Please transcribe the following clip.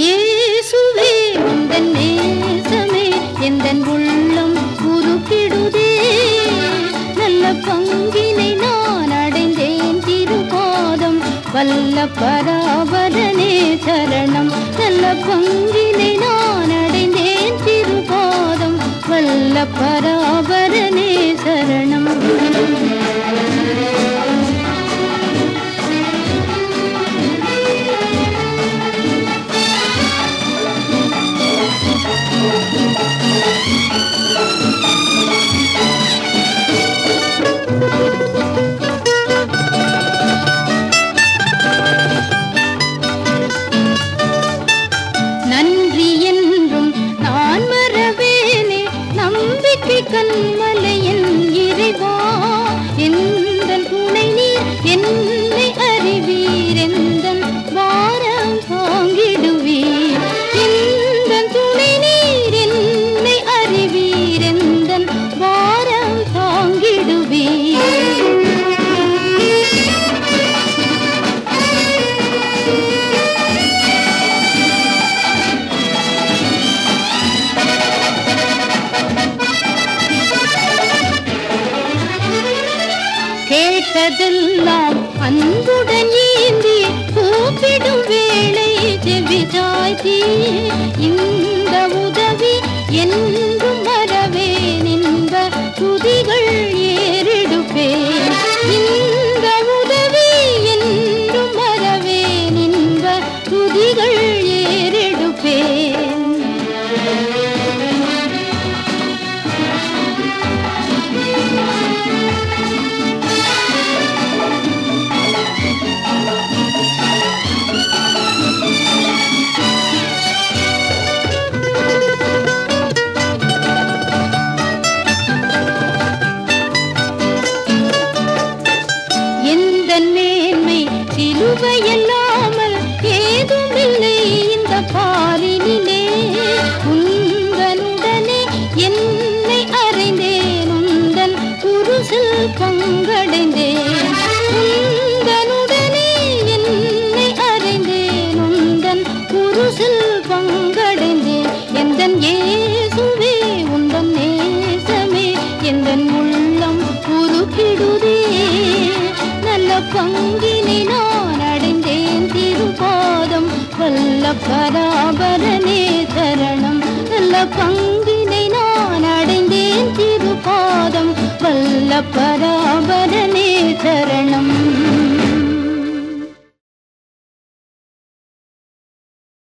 இயேசுவே உந்தன் நேசமே எந்தன் உள்ளம் உருக்கிடுதே நல்ல பங்கினை நான் அடைந்தேன் திருபாதம். வல்ல பராபரனே சரணம். நல்ல பங்கி கேட்டதெல்லாம் அன்புடன் ஏந்தி கூப்பிடும் வேளை செவிதாய்த்தி இந்த சிலுவையல்லாமல் ஏதுமில்லை இந்த பாலினிலே. உந்தனுடனே என்னை அறைந்தேன். உந்தன் குருசில் பங்கடைந்தேன். உந்தனுடனே என்னை அறைந்தேன். உந்தன் குருசில் பங்கடைந்தேன். எந்தன் ஏசுவே உந்தன் நேசமே எந்தன் உள்ளம் உருக்கிடுதே. நல்ல பங்கினை நான் பராபரனே தரணம் நல்ல பங்கினை நான் அடைந்தேன் திருபாதம். வல்ல பராபரனே